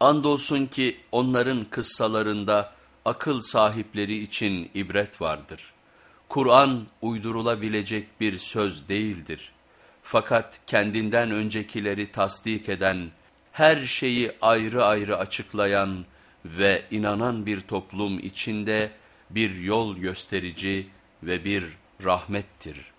Andolsun ki onların kıssalarında akıl sahipleri için ibret vardır. Kur'an uydurulabilecek bir söz değildir. Fakat kendinden öncekileri tasdik eden, her şeyi ayrı ayrı açıklayan ve inanan bir toplum içinde bir yol gösterici ve bir rahmettir.''